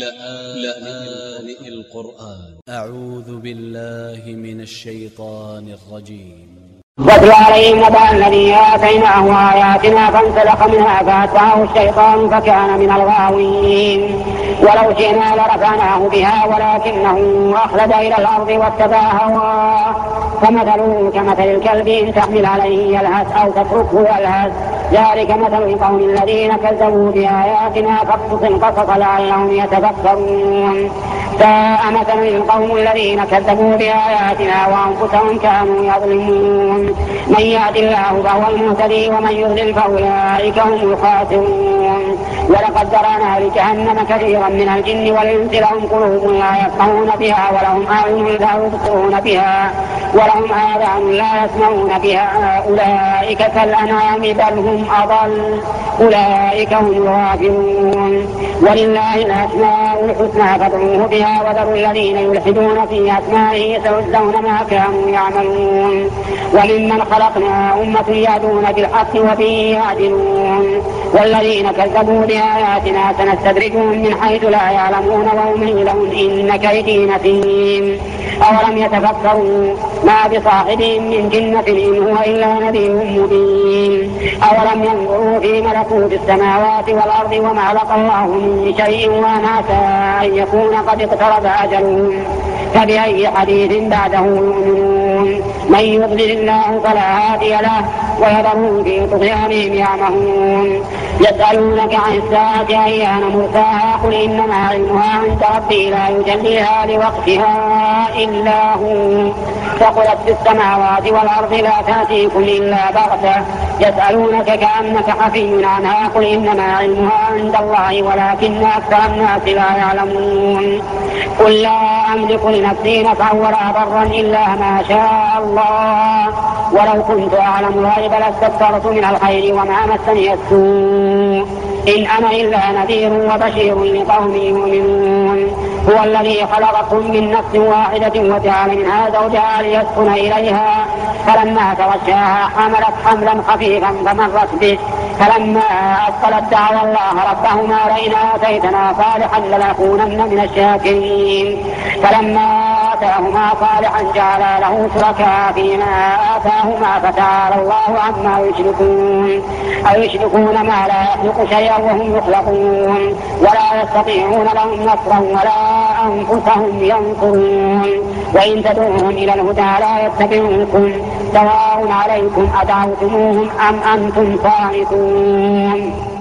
لآن القرآن. أ ع و ذ ب ا ل ل ه من ا ل ش ي ط ا ن ا ل ج ي م واتل عليهم نبأ الذي آتيناه آياتنا فانسلخ منها فأتبعه الشيطان فكان من الغاوين. ولو شئنا لرفعناه بها ولكنه أخلد إلى الأرض واتبع هواه. فمثله كمثل الكلب إن تحمل عليه يلهث أو تتركه يلهث. ذلك مثل القوم الذين كذبوا بآياتنا فاقصص القصص لعلهم يتفكرون. ساء مثل القوم الذين كذبوا بآياتنا وأنفسهم كانوا يظلمون. من يهد الله فهو المهتدي ومن يضلل فأولئك هم الخاسرون. ولقد ذرأنا لجهنم كثيرا من الجن والإنس لهم قلوب لا يفقهون بها ولهم أعين لا يبصرون بها ولهم آذان لا يسمعون بها أولئك. كالأنعام بل هم أضل. أولئك هم الغافلون. ولله الأسماء الحسنى فادعوه بها وذروا الذين يلحدون في أسمائه سيجزون ما كانوا يعملون. وممن خلقنا أمة يهدون بالحق وبه يعدلون. والذين كذبوا بآياتنا سنستدرجهم من حيث لا يعلمون وأملي لهم إن كيدي متين أولم يتفكروا؟ ما بصاحبهم من جنة إن هو إلا نذير مبين. أولم ينظروا في ملكوت السماوات والأرض وما خلق الله من شيء وما أن يكون قد اقترب أجلهم. فبأي حديث بعده يؤمنون؟ من يضلل الله فلا هادي له ويذرهم في طغيانهم يعمهون. يسألونك عن الساعة أيان مرساها؟ قل إنما علمها عند ربي لا يجليها لوقتها إلا هو. ثقلت في السماوات والأرض لا تأتيكم إلا بغتة. يسألونك كأنك حفي عنها قل إنما علمها عند الله ولكن أكثر الناس لا يعلمون. قل لا أملك لنفسي نفعا ولا ضرا إلا ما شاء الله. ولو كنت أعلم الغيب لاستكثرت من الخير وما مسني السوء. إن أنا إلا نذير وبشير لقوم يؤمنون. هو الذي خلقكم من نفس واحدة وجعل منها زوجها ليسكن إليها. فلما تغشاها حملت حملا خفيفا فمرت به. فلما أثقلت دعوا الله ربهما لئن آتيتنا صالحا لنكونن من الشاكرين. فلما آتاهما صالحا جعلا له شركاء فيما آتاهما فتعالى الله عما يشركون. أو يشركون ما لا يخلق شيئا وهم يخلقون. ولا يستطيعون لهم نصرا ولا أنفسهم ينصرون. وإن تدعوهم إلى الهدى لا يتبعوكم. سواء عليكم أدعوتموهم أم أنتم صامتون